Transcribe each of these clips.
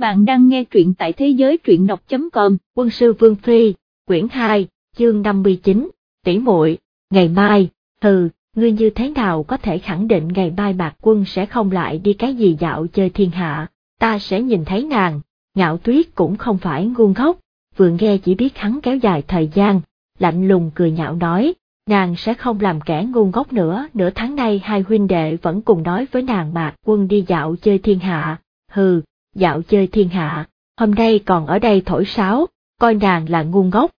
Bạn đang nghe truyện tại thế giới truyện đọc.com, Quân sư Vương Phi, quyển 2, chương 59, tỷ muội, ngày mai, hừ, ngươi như thế nào có thể khẳng định ngày mai bạc quân sẽ không lại đi cái gì dạo chơi thiên hạ, ta sẽ nhìn thấy nàng, ngạo tuyết cũng không phải ngu ngốc, vừa nghe chỉ biết hắn kéo dài thời gian, lạnh lùng cười nhạo nói, nàng sẽ không làm kẻ ngu ngốc nữa, nửa tháng nay hai huynh đệ vẫn cùng nói với nàng bạc quân đi dạo chơi thiên hạ, hừ, dạo chơi thiên hạ, hôm nay còn ở đây thổi sáo, coi nàng là ngu ngốc.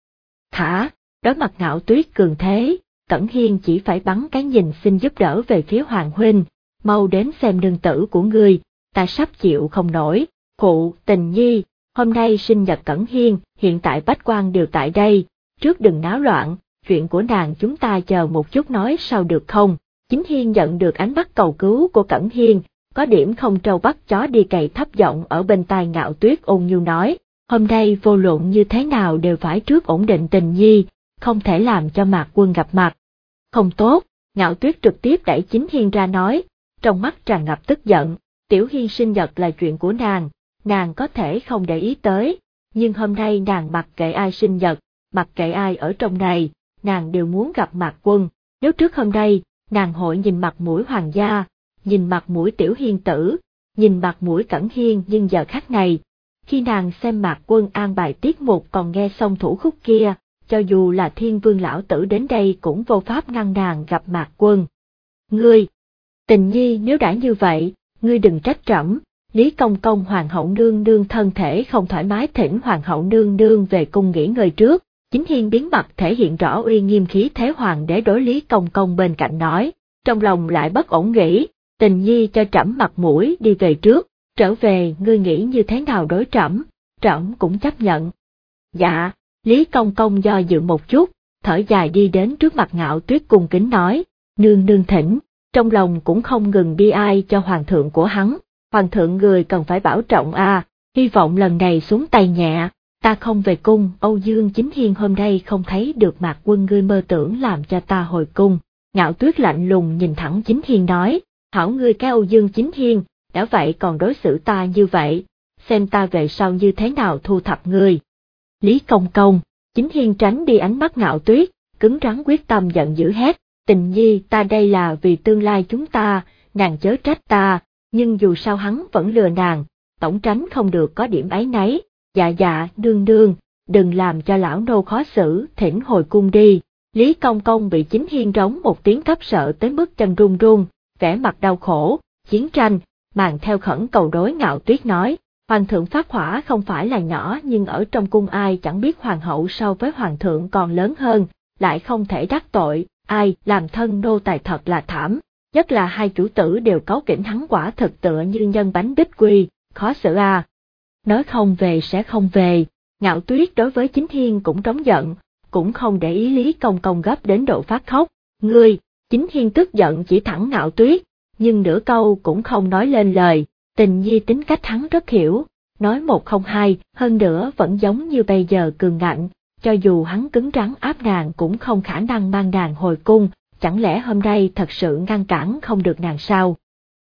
Thả, đối mặt ngạo tuyết cường thế, Cẩn Hiên chỉ phải bắn cái nhìn xin giúp đỡ về phía Hoàng Huynh, mau đến xem nương tử của ngươi, ta sắp chịu không nổi, phụ, tình nhi, hôm nay sinh nhật Cẩn Hiên, hiện tại bách quan đều tại đây, trước đừng náo loạn, chuyện của nàng chúng ta chờ một chút nói sau được không? Chính Hiên nhận được ánh mắt cầu cứu của Cẩn Hiên, có điểm không trâu bắt chó đi cày thấp giọng ở bên tai ngạo tuyết ôn nhu nói, hôm nay vô luận như thế nào đều phải trước ổn định tình nhi, không thể làm cho mạc quân gặp mặt. Không tốt, ngạo tuyết trực tiếp đẩy chính hiên ra nói, trong mắt tràn ngập tức giận, tiểu hiên sinh nhật là chuyện của nàng, nàng có thể không để ý tới, nhưng hôm nay nàng mặc kệ ai sinh nhật, mặc kệ ai ở trong này, nàng đều muốn gặp mạc quân, nếu trước hôm nay, nàng hội nhìn mặt mũi hoàng gia, nhìn mặt mũi tiểu hiên tử, nhìn mặt mũi cẩn hiên nhưng giờ khác này, khi nàng xem mạc quân an bài tiết mục còn nghe xong thủ khúc kia, cho dù là thiên vương lão tử đến đây cũng vô pháp ngăn nàng gặp mạc quân. Ngươi, tình nhi nếu đã như vậy, ngươi đừng trách trẫm. Lý Công Công Hoàng hậu nương nương thân thể không thoải mái thỉnh Hoàng hậu nương nương về cung nghỉ ngơi trước, chính hiên biến mặt thể hiện rõ uy nghiêm khí thế hoàng đế đối Lý Công Công bên cạnh nói, trong lòng lại bất ổn nghĩ, tình nhi cho trẫm mặt mũi đi về trước, trở về ngươi nghĩ như thế nào đối trẫm, trẫm cũng chấp nhận. Dạ, Lý Công Công do dự một chút, thở dài đi đến trước mặt ngạo tuyết cung kính nói, nương nương thỉnh, trong lòng cũng không ngừng bi ai cho hoàng thượng của hắn, hoàng thượng người cần phải bảo trọng a, à, hy vọng lần này xuống tay nhẹ, ta không về cung, Âu Dương Chính Hiên hôm nay không thấy được mạc quân ngươi mơ tưởng làm cho ta hồi cung, ngạo tuyết lạnh lùng nhìn thẳng Chính Hiên nói, hảo ngươi cái Âu Dương Chính Hiên, đã vậy còn đối xử ta như vậy, xem ta về sau như thế nào thu thập ngươi. Lý Công Công, Chính Hiên tránh đi ánh mắt ngạo tuyết, cứng rắn quyết tâm giận dữ hét, tình nhi ta đây là vì tương lai chúng ta, nàng chớ trách ta, nhưng dù sao hắn vẫn lừa nàng, tổng tránh không được có điểm ấy nấy, dạ dạ, đương đương, đừng làm cho lão nô khó xử, thỉnh hồi cung đi. Lý Công Công bị chính hiên rống một tiếng cấp sợ tới mức chân run run, vẻ mặt đau khổ, chiến tranh, màn theo khẩn cầu đối ngạo tuyết nói, hoàng thượng phát hỏa không phải là nhỏ nhưng ở trong cung ai chẳng biết hoàng hậu so với hoàng thượng còn lớn hơn, lại không thể đắc tội, ai làm thân nô tài thật là thảm, nhất là hai chủ tử đều cấu kỉnh hắn quả thật tựa như nhân bánh bích quy, khó xử à. Nói không về sẽ không về, ngạo tuyết đối với chính thiên cũng trống giận, cũng không để ý lý công công gấp đến độ phát khóc, ngươi, chính hiên tức giận chỉ thẳng ngạo tuyết, nhưng nửa câu cũng không nói lên lời, tình nhi tính cách hắn rất hiểu, nói một không hai, hơn nữa vẫn giống như bây giờ cường ngạnh, cho dù hắn cứng rắn áp nàng cũng không khả năng mang nàng hồi cung, chẳng lẽ hôm nay thật sự ngăn cản không được nàng sao?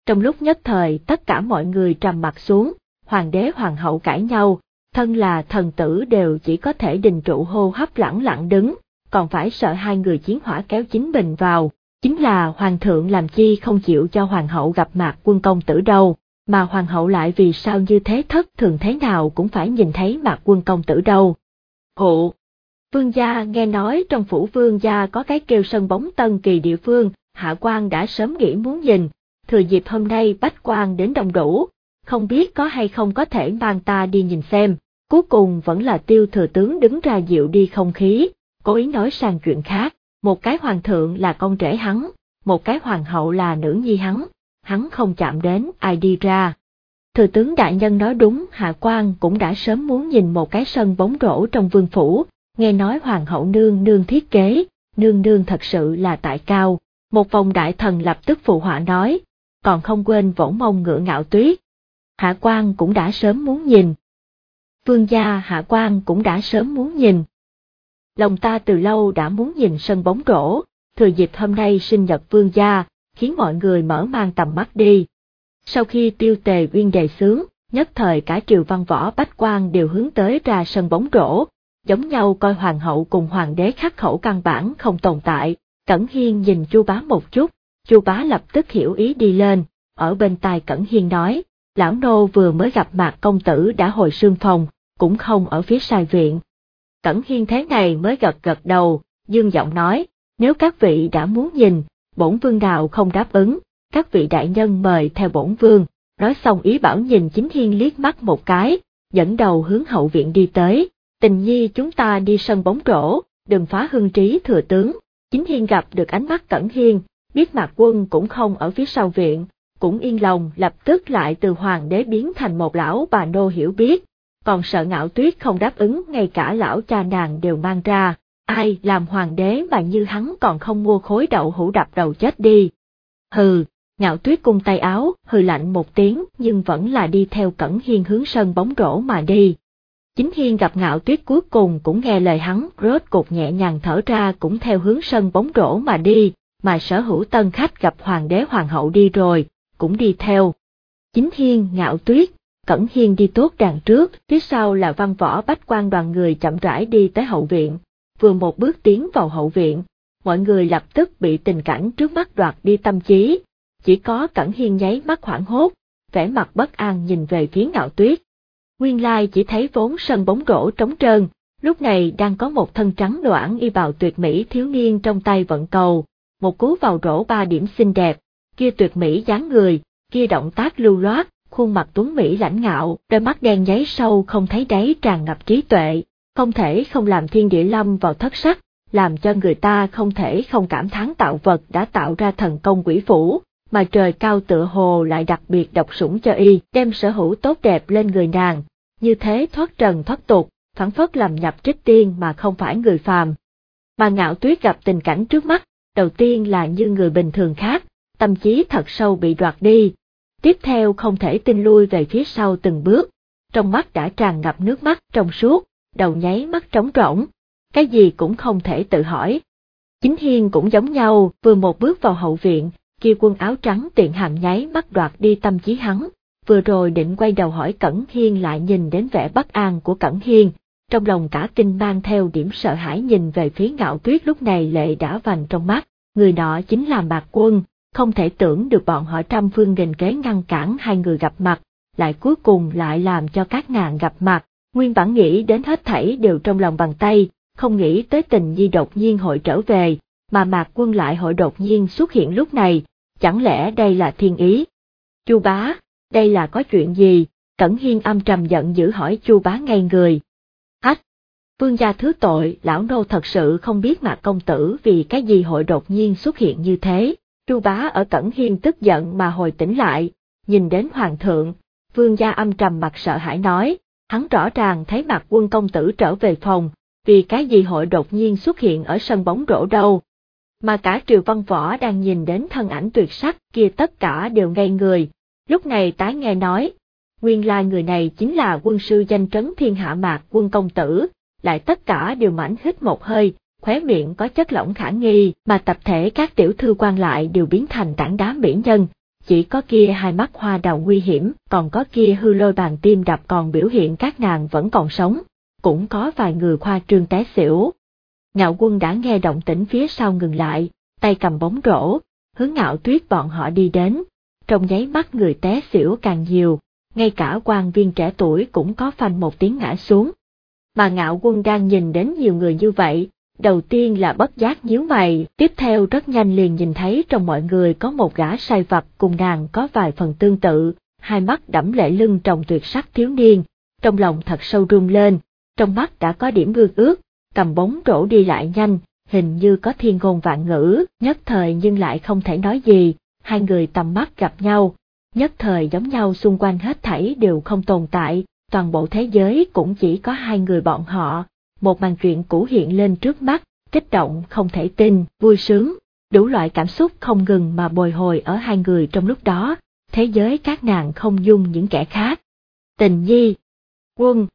Trong lúc nhất thời tất cả mọi người trầm mặt xuống, hoàng đế hoàng hậu cãi nhau, thân là thần tử đều chỉ có thể đình trụ hô hấp lẳng lặng đứng, còn phải sợ hai người chiến hỏa kéo chính mình vào, chính là hoàng thượng làm chi không chịu cho hoàng hậu gặp mặt quân công tử đâu, mà hoàng hậu lại vì sao như thế thất thường thế nào cũng phải nhìn thấy mặt quân công tử đâu. Hộ! Vương gia nghe nói trong phủ vương gia có cái kêu sân bóng tân kỳ địa phương, hạ quan đã sớm nghĩ muốn nhìn, thừa dịp hôm nay bách quan đến đông đủ, không biết có hay không có thể mang ta đi nhìn xem, cuối cùng vẫn là tiêu thừa tướng đứng ra dịu đi không khí, cố ý nói sang chuyện khác, một cái hoàng thượng là con rể hắn, một cái hoàng hậu là nữ nhi hắn, hắn không chạm đến ai đi ra. Thừa tướng đại nhân nói đúng hạ quan cũng đã sớm muốn nhìn một cái sân bóng rổ trong vương phủ, nghe nói hoàng hậu nương nương thiết kế, nương nương thật sự là tại cao, một vòng đại thần lập tức phụ họa nói, còn không quên vỗ mông ngựa ngạo tuyết. Hạ quan cũng đã sớm muốn nhìn. Vương gia hạ quan cũng đã sớm muốn nhìn. Lòng ta từ lâu đã muốn nhìn sân bóng rổ, thừa dịp hôm nay sinh nhật vương gia, khiến mọi người mở mang tầm mắt đi. Sau khi tiêu tề uyên đề sướng, nhất thời cả triều văn võ bách quan đều hướng tới ra sân bóng rổ, giống nhau coi hoàng hậu cùng hoàng đế khắc khẩu căn bản không tồn tại. Cẩn Hiên nhìn Chu Bá một chút, Chu Bá lập tức hiểu ý đi lên, ở bên tai Cẩn Hiên nói, lão nô vừa mới gặp mặt công tử đã hồi sương phòng, cũng không ở phía sai viện. Cẩn Hiên thế này mới gật gật đầu, dương giọng nói, nếu các vị đã muốn nhìn, bổn vương nào không đáp ứng, các vị đại nhân mời theo bổn vương, nói xong ý bảo nhìn chính hiên liếc mắt một cái, dẫn đầu hướng hậu viện đi tới, tình nhi chúng ta đi sân bóng rổ, đừng phá hương trí thừa tướng, chính hiên gặp được ánh mắt cẩn hiên, biết mạc quân cũng không ở phía sau viện, cũng yên lòng lập tức lại từ hoàng đế biến thành một lão bà nô hiểu biết, còn sợ ngạo tuyết không đáp ứng ngay cả lão cha nàng đều mang ra, ai làm hoàng đế mà như hắn còn không mua khối đậu hũ đập đầu chết đi. Hừ, ngạo tuyết cung tay áo, hừ lạnh một tiếng nhưng vẫn là đi theo cẩn hiên hướng sân bóng rổ mà đi. Chính hiên gặp ngạo tuyết cuối cùng cũng nghe lời hắn, rốt cục nhẹ nhàng thở ra cũng theo hướng sân bóng rổ mà đi, mà sở hữu tân khách gặp hoàng đế hoàng hậu đi rồi, cũng đi theo. Chính hiên, ngạo tuyết, cẩn hiên đi tốt đàn trước, phía sau là văn võ bách quan đoàn người chậm rãi đi tới hậu viện, vừa một bước tiến vào hậu viện, mọi người lập tức bị tình cảnh trước mắt đoạt đi tâm trí, chỉ có Cẩn Hiên nháy mắt hoảng hốt, vẻ mặt bất an nhìn về phía ngạo tuyết. Nguyên lai chỉ thấy vốn sân bóng rổ trống trơn, lúc này đang có một thân trắng đoạn y bào tuyệt mỹ thiếu niên trong tay vận cầu, một cú vào rổ ba điểm xinh đẹp, kia tuyệt mỹ dáng người, kia động tác lưu loát, khuôn mặt tuấn mỹ lãnh ngạo, đôi mắt đen nháy sâu không thấy đáy tràn ngập trí tuệ, không thể không làm thiên địa lâm vào thất sắc, làm cho người ta không thể không cảm thán tạo vật đã tạo ra thần công quỷ phủ, mà trời cao tựa hồ lại đặc biệt độc sủng cho y, đem sở hữu tốt đẹp lên người nàng, như thế thoát trần thoát tục, phản phất làm nhập trích tiên mà không phải người phàm. Mà ngạo tuyết gặp tình cảnh trước mắt, đầu tiên là như người bình thường khác, tâm trí thật sâu bị đoạt đi, tiếp theo không thể tin lui về phía sau từng bước, trong mắt đã tràn ngập nước mắt trong suốt, đầu nháy mắt trống rỗng, cái gì cũng không thể tự hỏi. Chính Hiên cũng giống nhau, vừa một bước vào hậu viện, kia quân áo trắng tiện hàm nháy mắt đoạt đi tâm trí hắn, vừa rồi định quay đầu hỏi Cẩn Hiên lại nhìn đến vẻ bất an của Cẩn Hiên, trong lòng cả kinh mang theo điểm sợ hãi nhìn về phía ngạo tuyết lúc này lệ đã vành trong mắt, người nọ chính là Mạc Quân, không thể tưởng được bọn họ trăm phương nghìn kế ngăn cản hai người gặp mặt, lại cuối cùng lại làm cho các nàng gặp mặt, nguyên bản nghĩ đến hết thảy đều trong lòng bàn tay, không nghĩ tới tình nhi đột nhiên hội trở về, mà Mạc Quân lại hội đột nhiên xuất hiện lúc này, chẳng lẽ đây là thiên ý? Chu bá, đây là có chuyện gì? Cẩn Hiên âm trầm giận dữ hỏi Chu bá ngay người. Hách! Vương gia thứ tội, lão nô thật sự không biết Mạc công tử vì cái gì hội đột nhiên xuất hiện như thế. Chu bá ở Cẩn Hiên tức giận mà hồi tỉnh lại, nhìn đến hoàng thượng, vương gia âm trầm mặt sợ hãi nói, hắn rõ ràng thấy mặt quân công tử trở về phòng, vì cái gì hội đột nhiên xuất hiện ở sân bóng rổ đâu. Mà cả triều văn võ đang nhìn đến thân ảnh tuyệt sắc kia tất cả đều ngây người, lúc này tái nghe nói, nguyên lai người này chính là quân sư danh trấn thiên hạ mạc quân công tử, lại tất cả đều mảnh hít một hơi, khóe miệng có chất lỏng khả nghi, mà tập thể các tiểu thư quan lại đều biến thành tảng đá mỹ nhân, chỉ có kia hai mắt hoa đào nguy hiểm, còn có kia hư lôi bàn tim đập còn biểu hiện các nàng vẫn còn sống, cũng có vài người khoa trương té xỉu. Ngạo quân đã nghe động tĩnh phía sau ngừng lại, tay cầm bóng rổ, hướng ngạo tuyết bọn họ đi đến, trong nháy mắt người té xỉu càng nhiều, ngay cả quan viên trẻ tuổi cũng có phanh một tiếng ngã xuống. Mà ngạo quân đang nhìn đến nhiều người như vậy, đầu tiên là bất giác nhíu mày, tiếp theo rất nhanh liền nhìn thấy trong mọi người có một gã sai vật cùng nàng có vài phần tương tự, hai mắt đẫm lệ lưng trong tuyệt sắc thiếu niên, trong lòng thật sâu rung lên, trong mắt đã có điểm gương ước, cầm bóng rổ đi lại nhanh, hình như có thiên ngôn vạn ngữ, nhất thời nhưng lại không thể nói gì, hai người tầm mắt gặp nhau, nhất thời giống nhau xung quanh hết thảy đều không tồn tại, toàn bộ thế giới cũng chỉ có hai người bọn họ, một màn chuyện cũ hiện lên trước mắt, kích động không thể tin, vui sướng, đủ loại cảm xúc không ngừng mà bồi hồi ở hai người trong lúc đó, thế giới các nàng không dung những kẻ khác. Tình nhi, quân,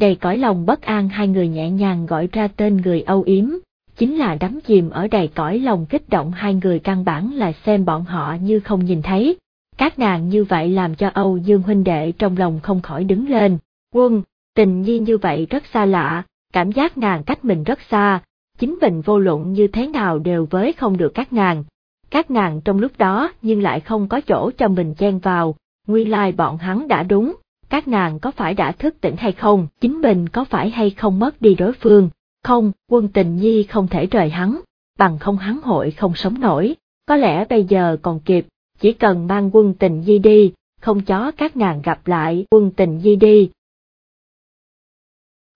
đầy cõi lòng bất an hai người nhẹ nhàng gọi ra tên người âu yếm, chính là đắm chìm ở đầy cõi lòng kích động hai người căn bản là xem bọn họ như không nhìn thấy, Các nàng như vậy làm cho Âu Dương huynh đệ trong lòng không khỏi đứng lên, quân, tình nhi như vậy rất xa lạ, cảm giác nàng cách mình rất xa, chính mình vô luận như thế nào đều với không được các nàng. Các nàng trong lúc đó nhưng lại không có chỗ cho mình chen vào, nguyên lai bọn hắn đã đúng, các nàng có phải đã thức tỉnh hay không, chính mình có phải hay không mất đi đối phương, không, quân tình nhi không thể rời hắn, bằng không hắn hội không sống nổi, có lẽ bây giờ còn kịp, chỉ cần mang quân tình nhi đi, không chó các nàng gặp lại quân tình nhi đi.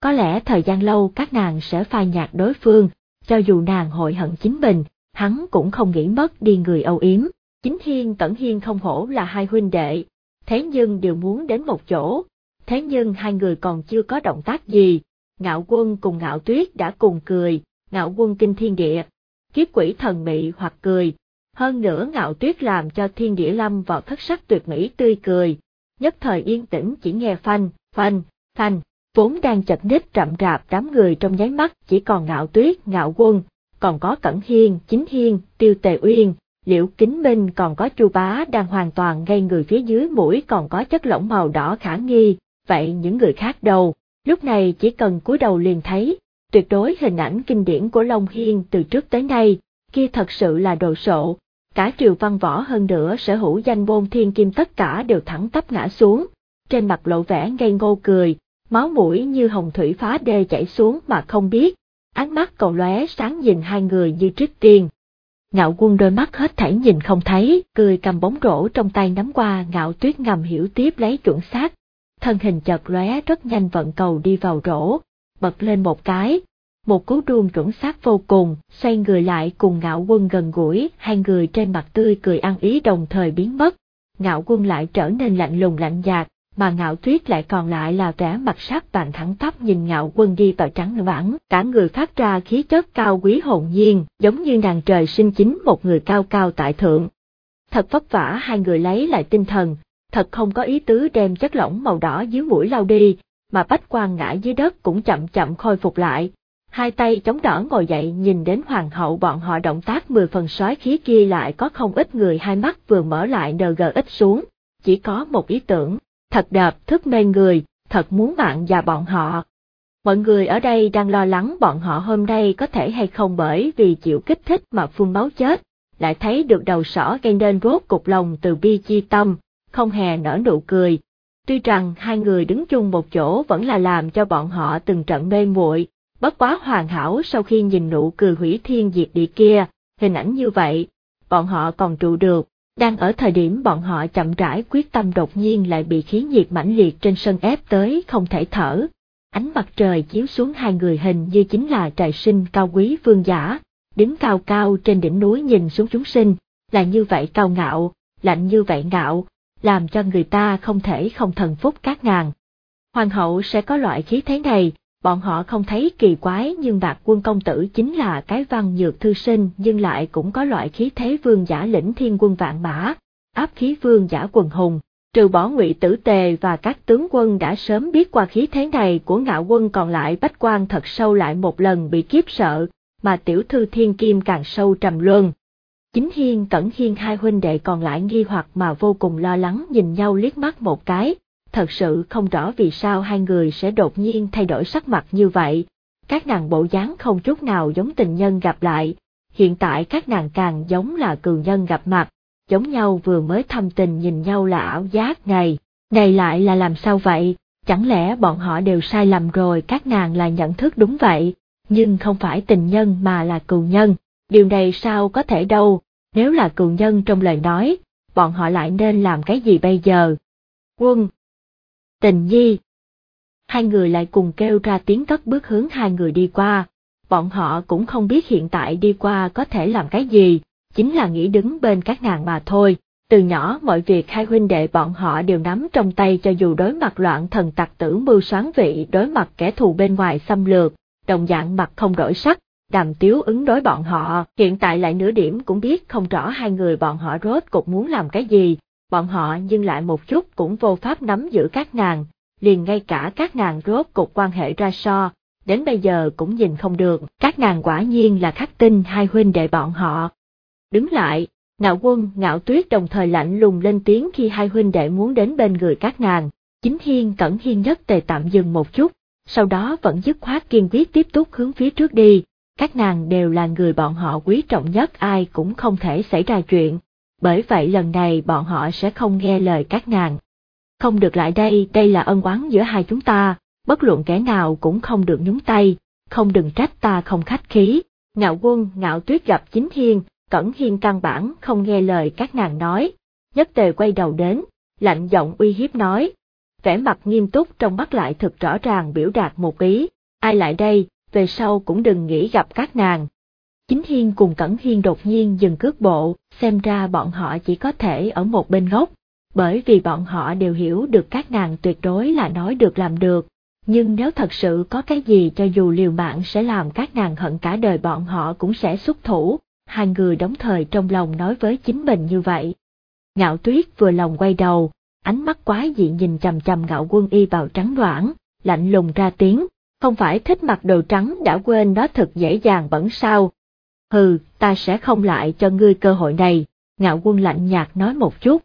Có lẽ thời gian lâu các nàng sẽ phai nhạt đối phương, cho dù nàng hội hận chính mình, hắn cũng không nghĩ mất đi người âu yếm. Chính Hiên Tẩn Hiên không hổ là hai huynh đệ, thế nhưng đều muốn đến một chỗ, thế nhưng hai người còn chưa có động tác gì, ngạo quân cùng ngạo tuyết đã cùng cười, ngạo quân kinh thiên địa, kiếp quỷ thần mị hoặc cười, hơn nữa ngạo tuyết làm cho thiên địa lâm vào thất sắc tuyệt mỹ tươi cười, nhất thời yên tĩnh chỉ nghe phanh, phanh, phanh, vốn đang chật ních rậm rạp đám người trong nháy mắt chỉ còn ngạo tuyết, ngạo quân, còn có Cẩn Hiên, Chính Hiên, Tiêu Tề Uyên, Liễu Kính Minh còn có Chu Bá đang hoàn toàn ngay người phía dưới mũi còn có chất lỏng màu đỏ khả nghi, vậy những người khác đâu, lúc này chỉ cần cúi đầu liền thấy, tuyệt đối hình ảnh kinh điển của Long Hiên từ trước tới nay, kia thật sự là đồ sộ, cả triều văn võ hơn nữa sở hữu danh môn thiên kim tất cả đều thẳng tắp ngã xuống, trên mặt lộ vẻ ngây ngô cười, máu mũi như hồng thủy phá đê chảy xuống mà không biết, ánh mắt cầu lóe sáng nhìn hai người như trích tiên. Ngạo quân đôi mắt hết thảy nhìn không thấy, cười cầm bóng rổ trong tay nắm qua ngạo tuyết ngầm hiểu tiếp lấy chuẩn xác. Thân hình chợt lóe rất nhanh vận cầu đi vào rổ, bật lên một cái, một cú đuông chuẩn xác vô cùng, xoay người lại cùng ngạo quân gần gũi, hai người trên mặt tươi cười ăn ý đồng thời biến mất. Ngạo quân lại trở nên lạnh lùng lạnh nhạt, mà ngạo tuyết lại còn lại là vẻ mặt sắc bàn thẳng tắp nhìn ngạo quân đi vào trắng vãng, cả người phát ra khí chất cao quý hồn nhiên, giống như nàng trời sinh chính một người cao cao tại thượng. Thật vất vả hai người lấy lại tinh thần, thật không có ý tứ đem chất lỏng màu đỏ dưới mũi lau đi, mà bách quan ngã dưới đất cũng chậm chậm khôi phục lại. Hai tay chống đỡ ngồi dậy nhìn đến hoàng hậu bọn họ động tác mười phần sói khí kia lại có không ít người hai mắt vừa mở lại nờ gờ ít xuống, chỉ có một ý tưởng, thật đẹp thức mê người, thật muốn bạn và bọn họ. Mọi người ở đây đang lo lắng bọn họ hôm nay có thể hay không bởi vì chịu kích thích mà phun máu chết, lại thấy được đầu sỏ gây nên rốt cục lòng từ bi chi tâm, không hề nở nụ cười. Tuy rằng hai người đứng chung một chỗ vẫn là làm cho bọn họ từng trận mê muội, bất quá hoàn hảo sau khi nhìn nụ cười hủy thiên diệt địa kia, hình ảnh như vậy, bọn họ còn trụ được, đang ở thời điểm bọn họ chậm rãi quyết tâm đột nhiên lại bị khí nhiệt mãnh liệt trên sân ép tới không thể thở. Ánh mặt trời chiếu xuống hai người hình như chính là trời sinh cao quý vương giả, đứng cao cao trên đỉnh núi nhìn xuống chúng sinh, là như vậy cao ngạo, lạnh như vậy ngạo, làm cho người ta không thể không thần phúc các ngàn. Hoàng hậu sẽ có loại khí thế này, bọn họ không thấy kỳ quái nhưng bạc quân công tử chính là cái văn nhược thư sinh nhưng lại cũng có loại khí thế vương giả lĩnh thiên quân vạn mã, áp khí vương giả quần hùng. Trừ bỏ ngụy tử tề và các tướng quân đã sớm biết qua khí thế này của ngạo quân còn lại bách quan thật sâu lại một lần bị kiếp sợ, mà tiểu thư thiên kim càng sâu trầm luân. Chính hiên cẩn hiên hai huynh đệ còn lại nghi hoặc mà vô cùng lo lắng nhìn nhau liếc mắt một cái, thật sự không rõ vì sao hai người sẽ đột nhiên thay đổi sắc mặt như vậy. Các nàng bộ dáng không chút nào giống tình nhân gặp lại, hiện tại các nàng càng giống là cường nhân gặp mặt, giống nhau vừa mới thâm tình nhìn nhau là ảo giác này, này lại là làm sao vậy, chẳng lẽ bọn họ đều sai lầm rồi các nàng là nhận thức đúng vậy, nhưng không phải tình nhân mà là cừu nhân, điều này sao có thể đâu, nếu là cừu nhân trong lời nói, bọn họ lại nên làm cái gì bây giờ? Quân, tình nhi. Hai người lại cùng kêu ra tiếng cất bước hướng hai người đi qua, bọn họ cũng không biết hiện tại đi qua có thể làm cái gì, chính là nghĩ đứng bên các nàng mà thôi. Từ nhỏ mọi việc hai huynh đệ bọn họ đều nắm trong tay cho dù đối mặt loạn thần tặc tử mưu soán vị đối mặt kẻ thù bên ngoài xâm lược, đồng dạng mặt không đổi sắc, đàm tiếu ứng đối bọn họ, hiện tại lại nửa điểm cũng biết không rõ hai người bọn họ rốt cục muốn làm cái gì, bọn họ nhưng lại một chút cũng vô pháp nắm giữ các nàng, liền ngay cả các nàng rốt cục quan hệ ra so, đến bây giờ cũng nhìn không được, các nàng quả nhiên là khắc tinh hai huynh đệ bọn họ. Đứng lại, Ngạo quân, ngạo tuyết đồng thời lạnh lùng lên tiếng khi hai huynh đệ muốn đến bên người các nàng. Chính hiên cẩn hiên nhất tề tạm dừng một chút, sau đó vẫn dứt khoát kiên quyết tiếp tục hướng phía trước đi. Các nàng đều là người bọn họ quý trọng nhất ai cũng không thể xảy ra chuyện, bởi vậy lần này bọn họ sẽ không nghe lời các nàng. Không được lại đây, đây là ân oán giữa hai chúng ta, bất luận kẻ nào cũng không được nhúng tay, không đừng trách ta không khách khí. Ngạo quân, ngạo tuyết gặp chính hiên, cẩn hiên căn bản không nghe lời các nàng nói, nhất tề quay đầu đến, lạnh giọng uy hiếp nói. Vẻ mặt nghiêm túc trong mắt lại thật rõ ràng biểu đạt một ý, ai lại đây, về sau cũng đừng nghĩ gặp các nàng. Chính Hiên cùng Cẩn Hiên đột nhiên dừng cước bộ, xem ra bọn họ chỉ có thể ở một bên gốc, bởi vì bọn họ đều hiểu được các nàng tuyệt đối là nói được làm được, nhưng nếu thật sự có cái gì cho dù liều mạng sẽ làm các nàng hận cả đời bọn họ cũng sẽ xuất thủ, hai người đóng thời trong lòng nói với chính mình như vậy. Ngạo tuyết vừa lòng quay đầu, ánh mắt quái dị nhìn chầm chầm ngạo quân y vào trắng đoản, lạnh lùng ra tiếng, không phải thích mặc đồ trắng đã quên nó thật dễ dàng bẩn sao. Hừ, ta sẽ không lại cho ngươi cơ hội này, ngạo quân lạnh nhạt nói một chút.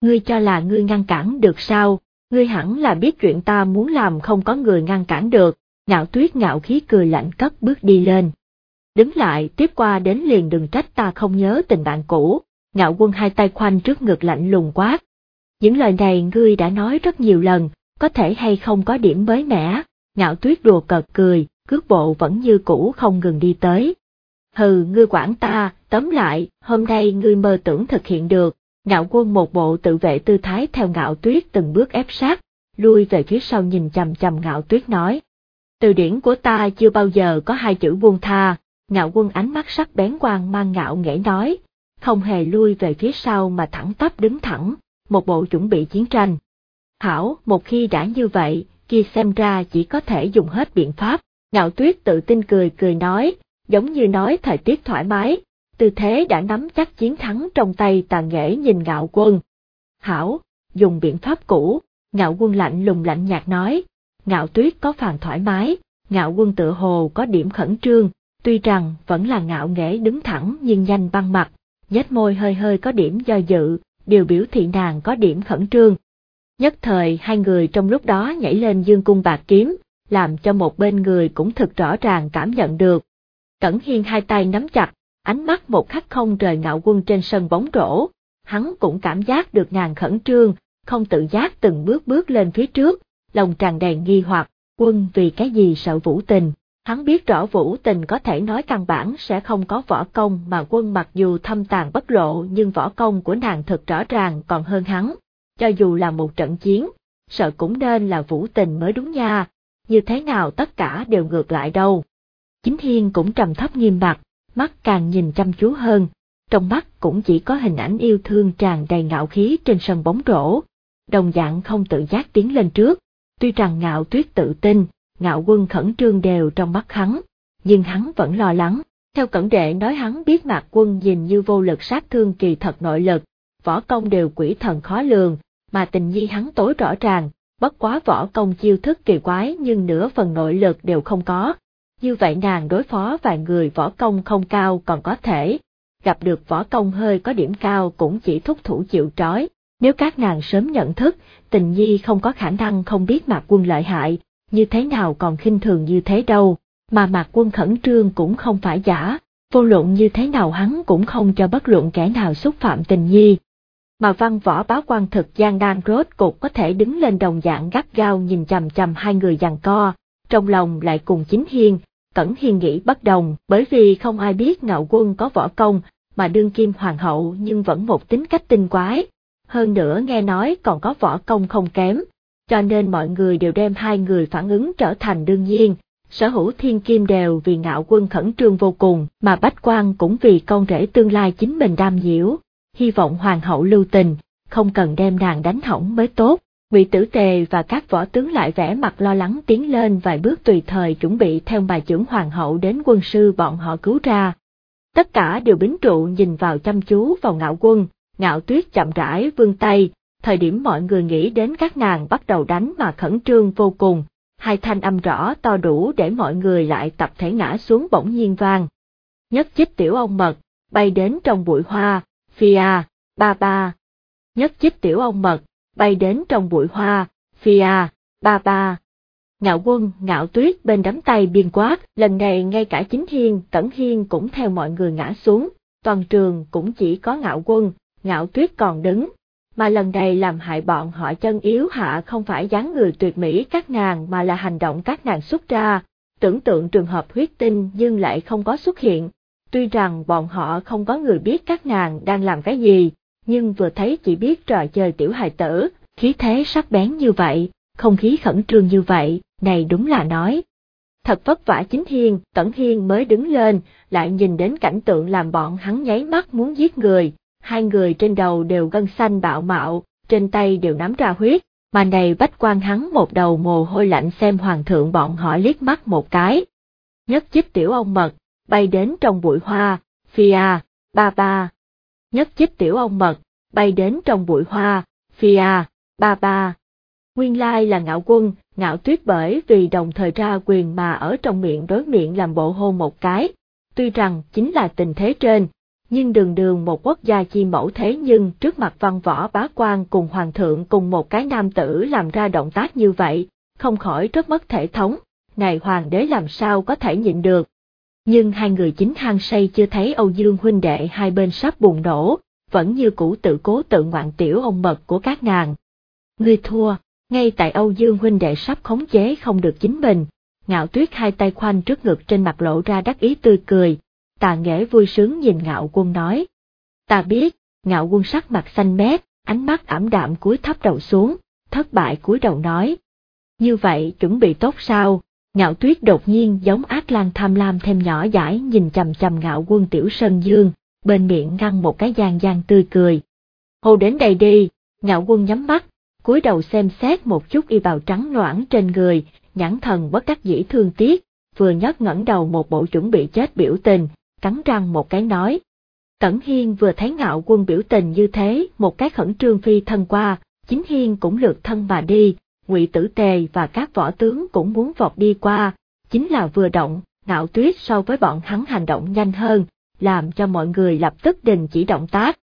Ngươi cho là ngươi ngăn cản được sao, ngươi hẳn là biết chuyện ta muốn làm không có người ngăn cản được, ngạo tuyết ngạo khí cười lạnh cất bước đi lên. Đứng lại tiếp qua đến liền đừng trách ta không nhớ tình bạn cũ, ngạo quân hai tay khoanh trước ngực lạnh lùng quát. Những lời này ngươi đã nói rất nhiều lần, có thể hay không có điểm mới mẻ, ngạo tuyết đùa cợt cười, cước bộ vẫn như cũ không ngừng đi tới. Hừ, ngươi quản ta, tóm lại, hôm nay ngươi mơ tưởng thực hiện được, ngạo quân một bộ tự vệ tư thái theo ngạo tuyết từng bước ép sát, lui về phía sau nhìn chầm chầm ngạo tuyết nói. Từ điển của ta chưa bao giờ có hai chữ buông tha, ngạo quân ánh mắt sắc bén quang mang ngạo nghễ nói, không hề lui về phía sau mà thẳng tắp đứng thẳng, một bộ chuẩn bị chiến tranh. Hảo, một khi đã như vậy, kia xem ra chỉ có thể dùng hết biện pháp, ngạo tuyết tự tin cười cười nói, giống như nói thời tiết thoải mái, tư thế đã nắm chắc chiến thắng trong tay tà nghệ nhìn ngạo quân. Hảo, dùng biện pháp cũ, ngạo quân lạnh lùng lạnh nhạt nói, ngạo tuyết có phàn thoải mái, ngạo quân tự hồ có điểm khẩn trương, tuy rằng vẫn là ngạo nghễ đứng thẳng nhưng nhanh băng mặt, nhếch môi hơi hơi có điểm do dự, điều biểu thị nàng có điểm khẩn trương. Nhất thời hai người trong lúc đó nhảy lên dương cung bạc kiếm, làm cho một bên người cũng thực rõ ràng cảm nhận được. Cẩn Hiên hai tay nắm chặt, ánh mắt một khắc không rời ngạo quân trên sân bóng rổ, hắn cũng cảm giác được nàng khẩn trương, không tự giác từng bước bước lên phía trước, lòng tràn đầy nghi hoặc, quân vì cái gì sợ vũ tình. Hắn biết rõ vũ tình có thể nói căn bản sẽ không có võ công mà quân mặc dù thâm tàn bất lộ nhưng võ công của nàng thật rõ ràng còn hơn hắn. Cho dù là một trận chiến, sợ cũng nên là vũ tình mới đúng nha, như thế nào tất cả đều ngược lại đâu. Chính Hiên cũng trầm thấp nghiêm mặt, mắt càng nhìn chăm chú hơn, trong mắt cũng chỉ có hình ảnh yêu thương tràn đầy ngạo khí trên sân bóng rổ, đồng dạng không tự giác tiến lên trước, tuy rằng ngạo tuyết tự tin, ngạo quân khẩn trương đều trong mắt hắn, nhưng hắn vẫn lo lắng, theo cẩn đệ nói hắn biết mạc quân nhìn như vô lực sát thương kỳ thật nội lực, võ công đều quỷ thần khó lường, mà tình nhi hắn tối rõ ràng, bất quá võ công chiêu thức kỳ quái nhưng nửa phần nội lực đều không có, như vậy nàng đối phó vài người võ công không cao còn có thể, gặp được võ công hơi có điểm cao cũng chỉ thúc thủ chịu trói. Nếu các nàng sớm nhận thức, tình nhi không có khả năng không biết mạc quân lợi hại, như thế nào còn khinh thường như thế đâu, mà mạc quân khẩn trương cũng không phải giả, vô luận như thế nào hắn cũng không cho bất luận kẻ nào xúc phạm tình nhi. Mà văn võ báo quan thực gian đan rốt cục có thể đứng lên đồng dạng gắt gao nhìn chằm chằm hai người giằng co, trong lòng lại cùng chính hiên, Cẩn hiền nghĩ bất đồng, bởi vì không ai biết ngạo quân có võ công, mà đương kim hoàng hậu nhưng vẫn một tính cách tinh quái. Hơn nữa nghe nói còn có võ công không kém, cho nên mọi người đều đem hai người phản ứng trở thành đương nhiên. Sở hữu thiên kim đều vì ngạo quân khẩn trương vô cùng, mà bách quan cũng vì con rể tương lai chính mình đam nhiễu, hy vọng hoàng hậu lưu tình, không cần đem nàng đánh hỏng mới tốt. Ngụy Tử Tề và các võ tướng lại vẽ mặt lo lắng tiến lên vài bước tùy thời chuẩn bị theo bà trưởng hoàng hậu đến quân sư bọn họ cứu ra. Tất cả đều bính trụ nhìn vào chăm chú vào ngạo quân, ngạo tuyết chậm rãi vươn tay, thời điểm mọi người nghĩ đến các nàng bắt đầu đánh mà khẩn trương vô cùng, hai thanh âm rõ to đủ để mọi người lại tập thể ngã xuống bỗng nhiên vang. Nhất chích tiểu ông mật, bay đến trong bụi hoa, phi ba ba. Nhất chích tiểu ông mật, bay đến trong bụi hoa, phia, ba ba. Ngạo quân, ngạo tuyết bên đám tay biên quát, lần này ngay cả chính hiên, tẩn hiên cũng theo mọi người ngã xuống, toàn trường cũng chỉ có ngạo quân, ngạo tuyết còn đứng. Mà lần này làm hại bọn họ chân yếu hạ không phải dáng người tuyệt mỹ các nàng mà là hành động các nàng xuất ra, tưởng tượng trường hợp huyết tinh nhưng lại không có xuất hiện. Tuy rằng bọn họ không có người biết các nàng đang làm cái gì, nhưng vừa thấy chỉ biết trò chơi tiểu hài tử, khí thế sắc bén như vậy, không khí khẩn trương như vậy, này đúng là nói. Thật vất vả chính hiên, tẩn hiên mới đứng lên, lại nhìn đến cảnh tượng làm bọn hắn nháy mắt muốn giết người, hai người trên đầu đều gân xanh bạo mạo, trên tay đều nắm ra huyết, mà này bách quan hắn một đầu mồ hôi lạnh xem hoàng thượng bọn họ liếc mắt một cái. Nhất chích tiểu ông mật, bay đến trong bụi hoa, phi a, ba ba. Nhất chích tiểu ông mật, bay đến trong bụi hoa, phi à, ba ba. Nguyên lai là ngạo quân, ngạo tuyết bởi vì đồng thời ra quyền mà ở trong miệng đối miệng làm bộ hôn một cái. Tuy rằng chính là tình thế trên, nhưng đường đường một quốc gia chi mẫu thế nhưng trước mặt văn võ bá quan cùng hoàng thượng cùng một cái nam tử làm ra động tác như vậy, không khỏi rất mất thể thống, này hoàng đế làm sao có thể nhịn được. Nhưng hai người chính hang say chưa thấy Âu Dương huynh đệ hai bên sắp bùng nổ, vẫn như cũ tự cố tự ngoạn tiểu ông mật của các nàng. Ngươi thua, ngay tại Âu Dương huynh đệ sắp khống chế không được chính mình, ngạo tuyết hai tay khoanh trước ngực trên mặt lộ ra đắc ý tươi cười, tà nghệ vui sướng nhìn ngạo quân nói. Ta biết, ngạo quân sắc mặt xanh mét, ánh mắt ảm đạm cúi thấp đầu xuống, thất bại cúi đầu nói. Như vậy chuẩn bị tốt sao? Ngạo tuyết đột nhiên giống ác lan tham lam thêm nhỏ dãi nhìn chầm chầm ngạo quân tiểu sơn dương, bên miệng ngăn một cái gian gian tươi cười. Hồ đến đây đi, ngạo quân nhắm mắt, cúi đầu xem xét một chút y bào trắng loãng trên người, nhãn thần bất đắc dĩ thương tiếc, vừa nhấc ngẩng đầu một bộ chuẩn bị chết biểu tình, cắn răng một cái nói. Cẩn Hiên vừa thấy ngạo quân biểu tình như thế, một cái khẩn trương phi thân qua, chính Hiên cũng lượt thân mà đi, ngụy Tử Tề và các võ tướng cũng muốn vọt đi qua, chính là vừa động, ngạo tuyết so với bọn hắn hành động nhanh hơn, làm cho mọi người lập tức đình chỉ động tác.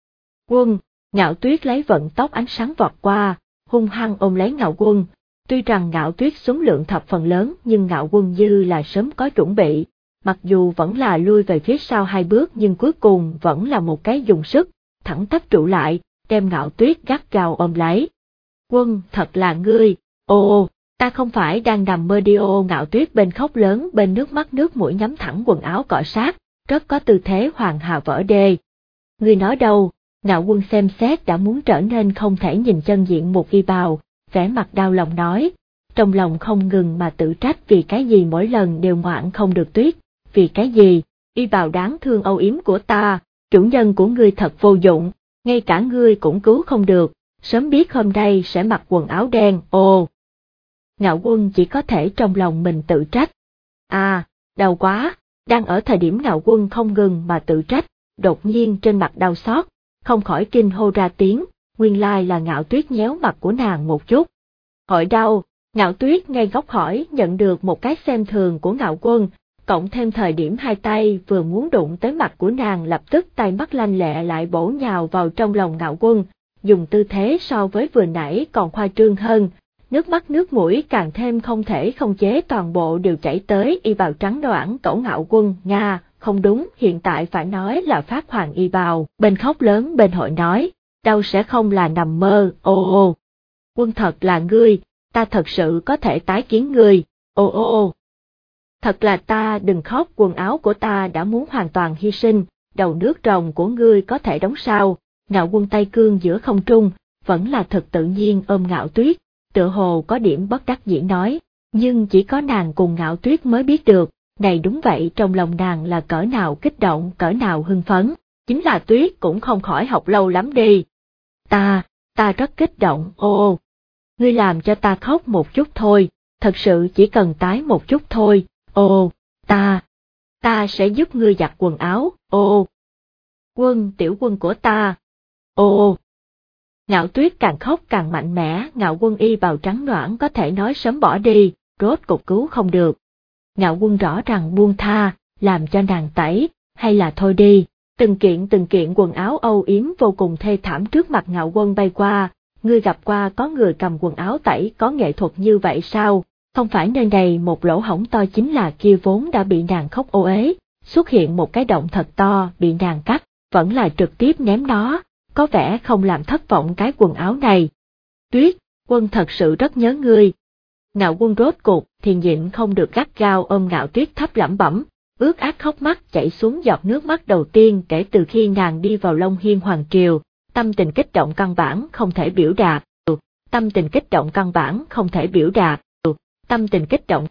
Quân, ngạo tuyết lấy vận tốc ánh sáng vọt qua, hung hăng ôm lấy ngạo quân, tuy rằng ngạo tuyết xuống lượng thập phần lớn nhưng ngạo quân dư là sớm có chuẩn bị, mặc dù vẫn là lui về phía sau hai bước nhưng cuối cùng vẫn là một cái dùng sức, thẳng tắp trụ lại, đem ngạo tuyết gắt gào ôm lấy. Quân, thật là ngươi, ô ta không phải đang nằm mơ đi ô ngạo tuyết bên khóc lớn bên nước mắt nước mũi nhắm thẳng quần áo cọ sát, rất có tư thế hoàng hà vỡ đê. Người nói đâu, ngạo quân xem xét đã muốn trở nên không thể nhìn chân diện một y bào, vẻ mặt đau lòng nói, trong lòng không ngừng mà tự trách vì cái gì mỗi lần đều ngoạn không được tuyết, vì cái gì, y bào đáng thương âu yếm của ta, chủ nhân của ngươi thật vô dụng, ngay cả ngươi cũng cứu không được, sớm biết hôm nay sẽ mặc quần áo đen, ồ. Ngạo quân chỉ có thể trong lòng mình tự trách. À, đau quá, đang ở thời điểm ngạo quân không ngừng mà tự trách, đột nhiên trên mặt đau xót, không khỏi kinh hô ra tiếng, nguyên lai là ngạo tuyết nhéo mặt của nàng một chút. Hỏi đau, ngạo tuyết ngay góc hỏi nhận được một cái xem thường của ngạo quân, cộng thêm thời điểm hai tay vừa muốn đụng tới mặt của nàng lập tức tay mắt lanh lẹ lại bổ nhào vào trong lòng ngạo quân, dùng tư thế so với vừa nãy còn khoa trương hơn, nước mắt nước mũi càng thêm không thể không chế toàn bộ đều chảy tới y bào trắng đoạn cẩu ngạo quân, Nga, không đúng, hiện tại phải nói là phát hoàng y bào, bên khóc lớn bên hội nói, đau sẽ không là nằm mơ, ô ô. Quân thật là ngươi, ta thật sự có thể tái kiến ngươi, ô ô ô. Thật là ta đừng khóc quần áo của ta đã muốn hoàn toàn hy sinh, đầu nước rồng của ngươi có thể đóng sao, ngạo quân tay cương giữa không trung, vẫn là thật tự nhiên ôm ngạo tuyết, tựa hồ có điểm bất đắc dĩ nói, nhưng chỉ có nàng cùng ngạo tuyết mới biết được, này đúng vậy trong lòng nàng là cỡ nào kích động cỡ nào hưng phấn, chính là tuyết cũng không khỏi học lâu lắm đi. Ta, ta rất kích động, ô ô. Ngươi làm cho ta khóc một chút thôi, thật sự chỉ cần tái một chút thôi, ô, ta, ta sẽ giúp ngươi giặt quần áo, ô. Quân tiểu quân của ta, ô ô. Ngạo tuyết càng khóc càng mạnh mẽ, ngạo quân y bào trắng noãn có thể nói sớm bỏ đi, rốt cục cứu không được. Ngạo quân rõ ràng buông tha, làm cho nàng tẩy, hay là thôi đi, Từng kiện từng kiện quần áo âu yếm vô cùng thê thảm trước mặt ngạo quân bay qua, ngươi gặp qua có người cầm quần áo tẩy có nghệ thuật như vậy sao, không phải nơi này một lỗ hổng to chính là kia vốn đã bị nàng khóc ô ế, xuất hiện một cái động thật to bị nàng cắt, vẫn là trực tiếp ném nó, có vẻ không làm thất vọng cái quần áo này. Tuyết, quân thật sự rất nhớ ngươi. Ngạo quân rốt cuộc thì nhịn không được gắt gao ôm ngạo tuyết thấp lẩm bẩm, ướt át khóc mắt chảy xuống giọt nước mắt đầu tiên kể từ khi nàng đi vào Long Hiên Hoàng Triều, tâm tình kích động căn bản không thể biểu đạt, tâm tình kích động căn bản không thể biểu đạt, tâm tình kích động